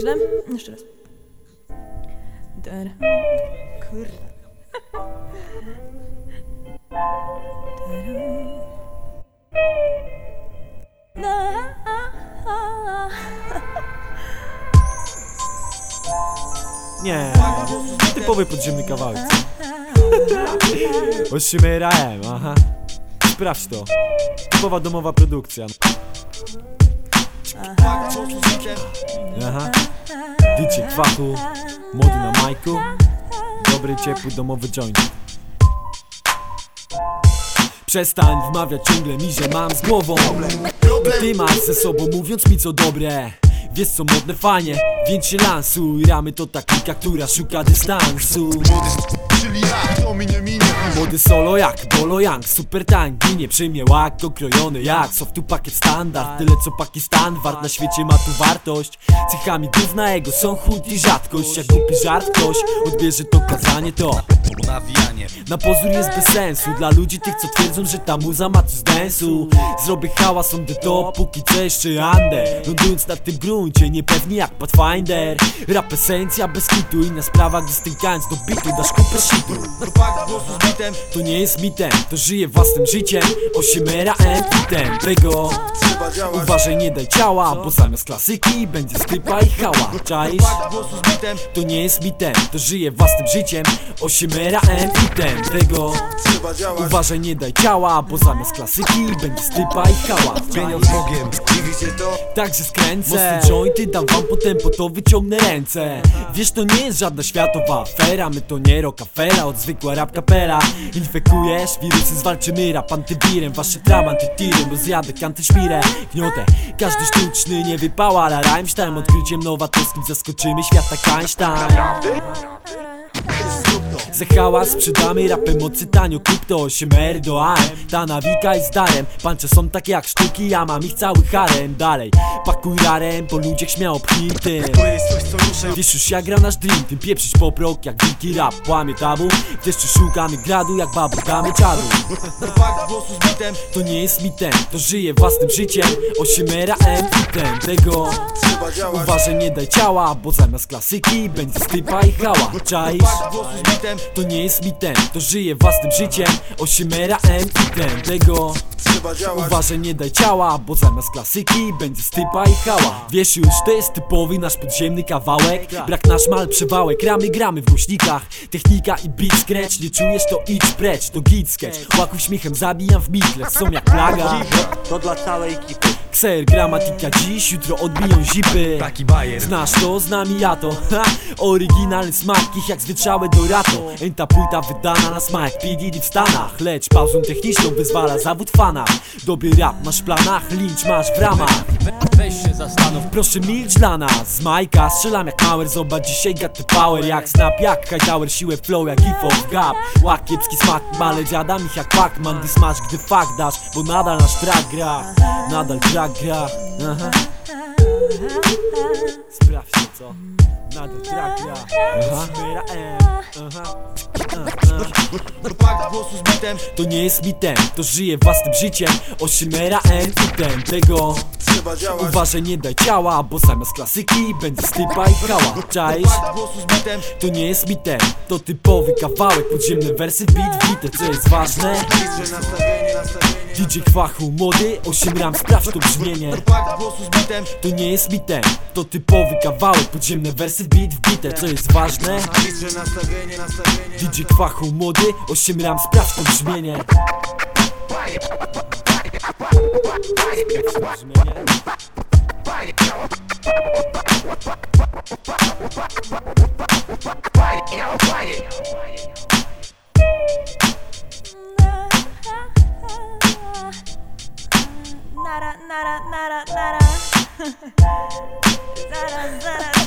Źle? Jeszcze raz. Kurde. Nie, typowy podziemny kawałek. Oszymierałem, aha. Sprawdź to. Typowa domowa produkcja. Aha. Dicie kwachu, młody na majku. Dobry, ciepły, domowy joint. Przestań wmawiać ciągle mi, że mam z głową I ty masz ze sobą mówiąc mi co dobre Wiesz co modne fajnie, więc się lansuj Ramy to taktika, która szuka dystansu czyli ja, to mi nie minie? Młody solo jak Bolo Young, super tank Ginie przy mnie łak, okrojony jak Softu pakiet standard, tyle co Pakistan Wart na świecie ma tu wartość. Cechami gówna jego są chód i rzadkość. Jak głupi żart ktoś odbierze to kazanie to Nawijanie na pozór jest bez sensu. Dla ludzi tych co twierdzą, że ta muza ma coś z densu. Zrobię hałas on the top, póki co jeszcze under. Lądując na tym gruncie, niepewnie jak Pathfinder. Rap esencja bez kitu, inna sprawa Gdy stękając do bitu, dasz kupę shitu. Propag głosu z bitem. To nie jest mitem, to żyje własnym życiem. Osiemera empitem. Tego uważaj nie daj ciała Bo zamiast klasyki będzie stypa i hała. Czaisz? Propag głosu z bitem. To nie jest mitem, to żyje własnym życiem. Osiemera empitem Tego. Trzeba działać Uważaj, nie daj ciała, bo zamiast klasyki będzie stypa i hałas Pieniądz Bogiem, dziwicie to? Także skręcę. Mocne jointy, dam wam potem po to wyciągnę ręce. Wiesz, to nie jest żadna światowa afera. My to nie rockafela, od zwykła rap kapela. Infekujesz, wirusy zwalczymy rap antywirem Wasze tram antytirem, bo zjadę kantę szmirę Gniotę, każdy sztuczny nie wypała Ale Rammstein odkryciem nowatorskim zaskoczymy świat tak Einstein za hałas sprzedamy rapem mocy tanio Kup to 8 R do AM Ta nawika jest darem Pancze są takie jak sztuki Ja mam ich cały harem. Dalej pakuj rarem Po ludziach śmiało pchnij tym Wiesz już jak gra nasz dream Tym pieprzyć poprok jak wielki rap. Łamie tabu W deszczu szukamy gradu Jak babu damy czadu. To nie jest mitem To żyje własnym życiem. Osiemera M item Tego. Trzeba działać Uważaj nie daj ciała Bo zamiast klasyki będzie stypa i hała Czaisz? To nie jest mitem, to żyje własnym życiem. Osiemera M item Tego Trzeba działać. Uważaj nie daj ciała Bo zamiast klasyki będzie stypa i hała. Wiesz już, to jest typowy nasz podziemny kawałek. Brak nasz mal przewałek, ramy gramy w głośnikach. Technika i beat scratch, nie czujesz to idź precz To git sketch, łaku śmiechem zabijam w mitle Są jak plaga. To dla całej ekipy. Kser, gramatika dziś, jutro odbiją zipy. Taki bajer. Znasz to, z nami ja to. Ha! Oryginalny smak, ich jak zwyczałe do rato. Eń ta płyta wydana na smak PDD w Stanach. Lecz pauzą techniczną wyzwala zawód fana Dobry rap masz w planach, lincz masz w ramach. Weź się zastanów. Proszę milcz dla nas, z Majka strzelam jak Mauer. Zobacz dzisiaj the power. Jak Snap Jak Hightower, siłę flow jak hip-hop gap. Łak kiepski smak, ale dziadam ich jak Pac-Man. Gdy smash, gdy fuck dasz, bo nadal nasz track gra. Nadal track gra, aha co, nadal Aha, Mera M, aha. Propag głosu z bitem To nie jest mitem, to żyje własnym życiem. Osimera M item tego Trzeba działać. Uważaj nie daj ciała, bo zamiast klasyki będzie stypa i hała Czaisz? Głosu z bitem. To nie jest mitem, to typowy kawałek Podziemne wersy, beat, bite, co jest ważne. DJ Kwachu, młody, 8 ram, sprawdź to brzmienie. Propag głosu z bitem. To nie jest mitem, to typowy kawałek Podziemne wersy, beat, bite, co jest ważne DJ Kwachu, młody, 8 ram, sprawdź to brzmienie. Nara, nara, nara, nara. zaraz, zaraz,